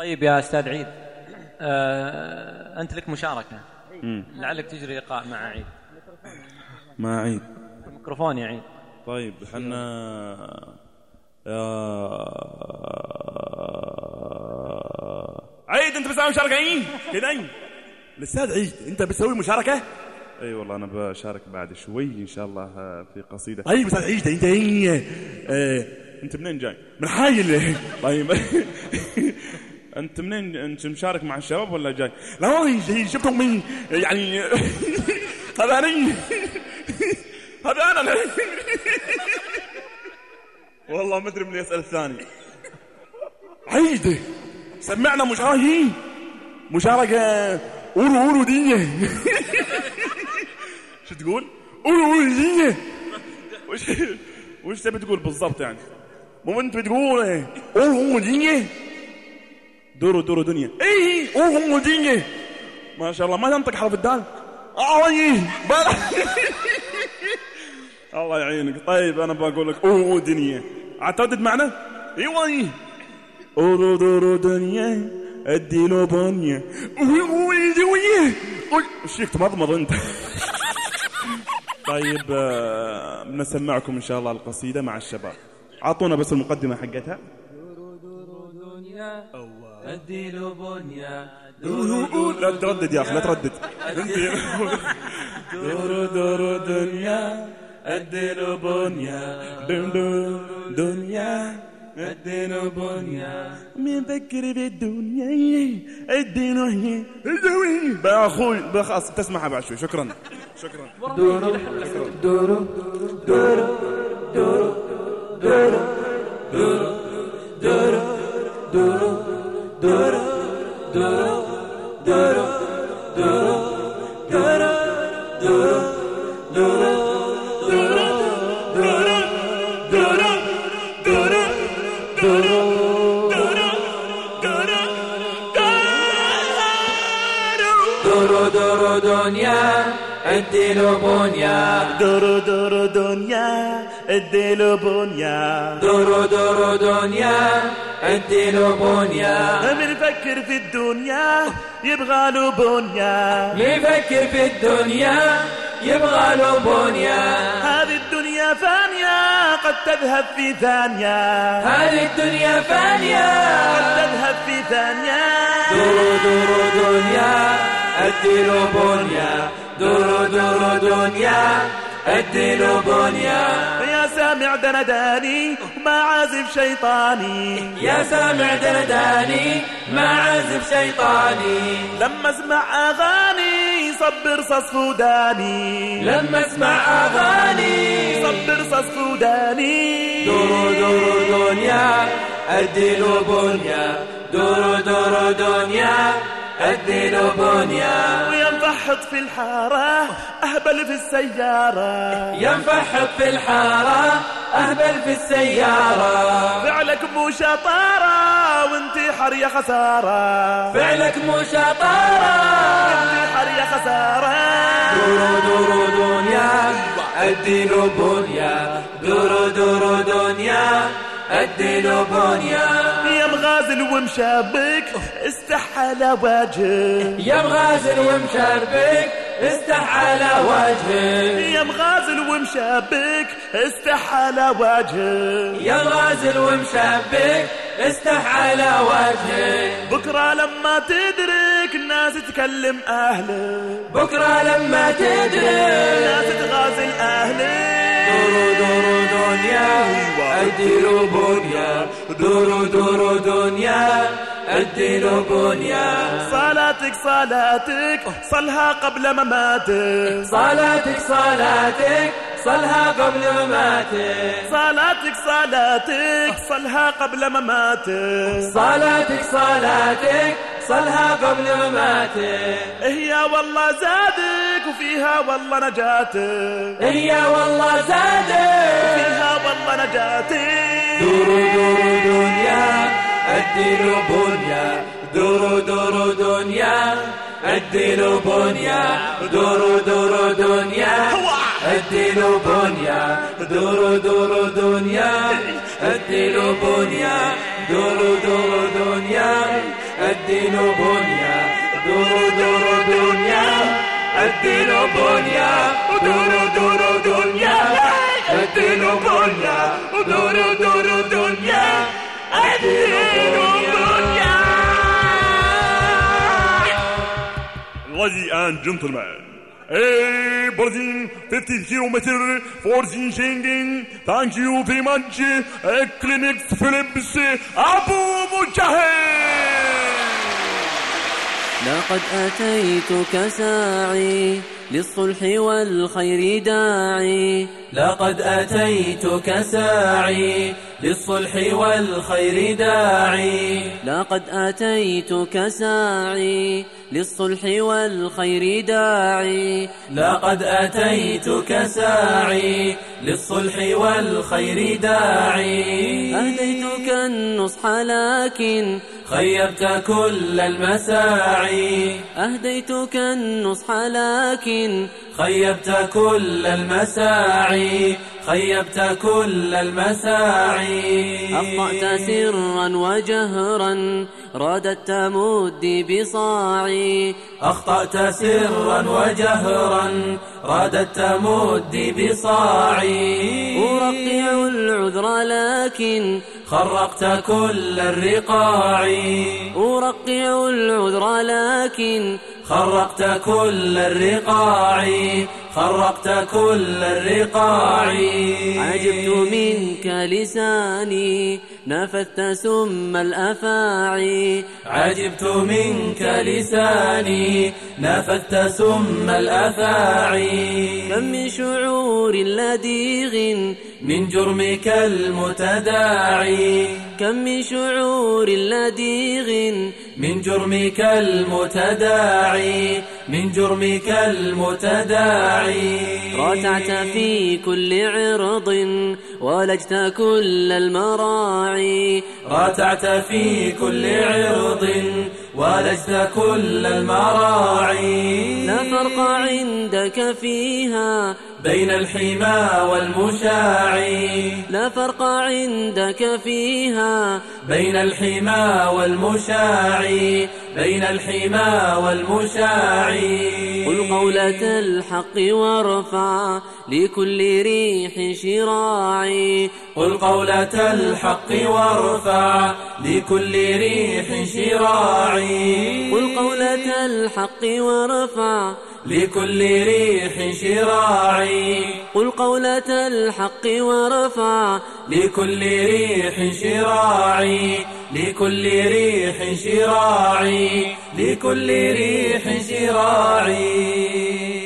طيب يا أستاذ عيد آه أنت لك مشاركة. لعلك تجري لقاء مع عيد. مع عيد. الميكروفون يا عيد. طيب حنا يا عيد أنت بتسوي مشاركة عيد كذا الأستاذ عيد أنت بتسوي مشاركة؟ أي والله أنا بشارك بعد شوي إن شاء الله آه، في قصيدة. طيب أستاذ عيد أنت إيه؟ آه، أنت منين جاي؟ من حايل طيب. أنت منين؟ أنت مشارك مع الشباب ولا جاي؟ لا والله جاي شفتهم من يعني هذا أنا. هذا أنا. والله ما أدري من يسأل الثاني. عيد. سمعنا مشاركة. مشاركة. اورو أورو دي. شو تقول؟ اورو أورو دي. وش وش تبي تقول بالضبط يعني؟ مو أنت بتقول اورو أورو دي. دورو دورو دنيا. اي اورو دي ما شاء الله ما تنطق حرف الدال. الله يعينك. طيب أنا بقول لك أوه دنيا. عتردد معنا؟ إيوه. اورو دورو دنيا. أدي له بنيا. أوه دنيا وش فيك تمضمض أنت. طيب آه، بنسمعكم إن شاء الله القصيدة مع الشباب. أعطونا بس المقدمة حقتها. ادي له بنيا لا تردد يا أخي لا تردد. دورو دورو دنيا. ادي له بنيا دم دم. دنيا. له بنيا مين فكر بالدنيا له هي. بقى أخوي بقى خلاص تسمعها بعد شوي. شكرا. شكرا. دورو دورو دورو دورو دورو دورو دورو دورو. درو درو درو درو دورو دنيا له بنيا دورو دنيا له بنيا دورو دنيا له بنيا بنفكر في الدنيا يبغى له بنيا يفكر في الدنيا يبغى له بنيا هذه الدنيا فانية قد تذهب في ثانية هذه الدنيا فانية قد تذهب في ثانية دورو دنيا له بنيا دورو دورو دنيا. له بنيا. يا سامع دنداني ما عازف شيطاني. يا سامع درداني ما عازف شيطاني. لما اسمع أغاني صبر صص سوداني لما اسمع أغاني صبر صص سوداني دورو دورو دنيا ادي له بنيا. دورو دورو دنيا. له بنيا. وينفحط في الحارة أهبل في السيارة. ينفحط في الحارة أهبل في السيارة. فعلك مو شطارة وانتحر يا خسارة. فعلك مو شطارة. انتحر يا خسارة. دورو دورو دنيا. له بنيا. دورو دورو دنيا. له بنيا. يا مغازل ومشابك استحى وجهك يا مغازل ومشابك استحى وجهك يا مغازل ومشابك استحى وجهك يا مغازل ومشابك استح على وجهك بكرة لما تدرك الناس تكلم أهلك بكرة لما تدري الناس تغازل أهلك دورو دورو دنيا ادي له بنيا. دورو دورو دنيا له بنيا. صلاتك صلاتك صلها قبل مماتك. صلاتك صلاتك. صلها قبل مماتك. صلاتك صلاتك صلها قبل مماتك. صلاتك صلاتك صلها قبل مماتك. هي والله زادك وفيها والله نجاتك. هي والله زادك. فيها والله نجاتك. دورو دورو دنيا له بنيا. دورو دورو دنيا. الدين بنيا دور دور دنيا. الدين بنيا دور دور دنيا. الدين بنيا دور دور دنيا. الدين بنيا دور دور دنيا. الدين بنيا دور دور Ladies and gentlemen, Hey, Brazil, 50 kilometer for Schengen. Thank you very much. Clinic Philips Abu Mujahid. لقد أتيتك ساعي للصلح والخير داعي. لقد أتيتك ساعي. للصلح والخير داعي. لقد أتيتك ساعي. للصلح والخير داعي. لقد أتيتك ساعي. للصلح والخير داعي. أهديتك النصح لكن خيبت كل المساعي. أهديتك النصح لكن خيبت كل المساعي. خيبت كل المساعي. أخطأت سرا وجهرا رددت مدي بصاعي. أخطأت سرا وجهرا رددت مدي بصاعي. أرقع العذر لكن خرقت كل الرقاع. أرقع العذر لكن خرقت كل الرقاع. خرقت كل الرقاع. عجبت منك لساني. نفثت سم الأفاعي. عجبت منك لساني نفثت سم الأفاعي. كم من شعور لديغ من جرمك المتداعي. كم من شعور لديغ من جرمك المتداعي من جرمك المتداعي. رتعت في كل عرض ولجت كل المراعي. رتعت في كل عرض. ولجت كل المراعي. لا فرق عندك فيها بين الحمى والمشاعي. لا فرق عندك فيها بين الحمى والمشاعي. بين الحمى والمشاعي. قل قولة الحق وارفع لكل ريح شراعي. قل قولة الحق وارفع لكل ريح شراعي. قل قولة الحق وارفع لكل ريح شراعي قل قولة الحق وارفع لكل ريح شراعي لكل ريح شراعي لكل ريح شراعي